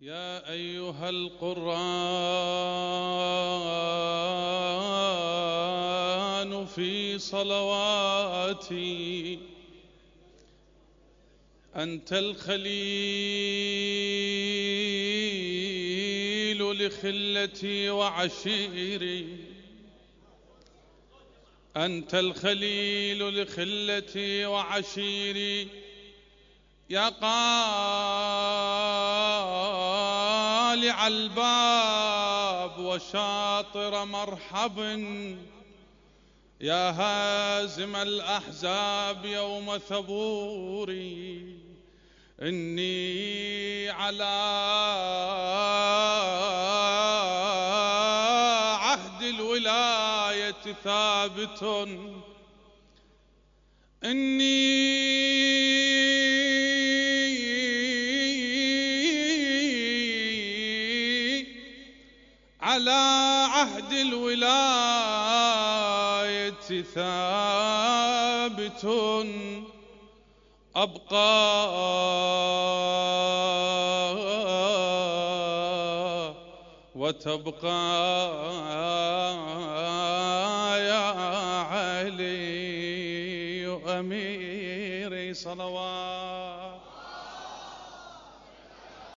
يا أيها القرآن في صلواتي أنت الخليل لخلتي وعشيري. أنت الخليل لخلتي وعشيري. يا قالع الباب وشاطر مرحب. يا هازم الأحزاب يوم ثبوري إني على عهد الولاية ثابت. إني على عهد الولاية ثابت. أبقى وتبقى يا علي أميري صلوات.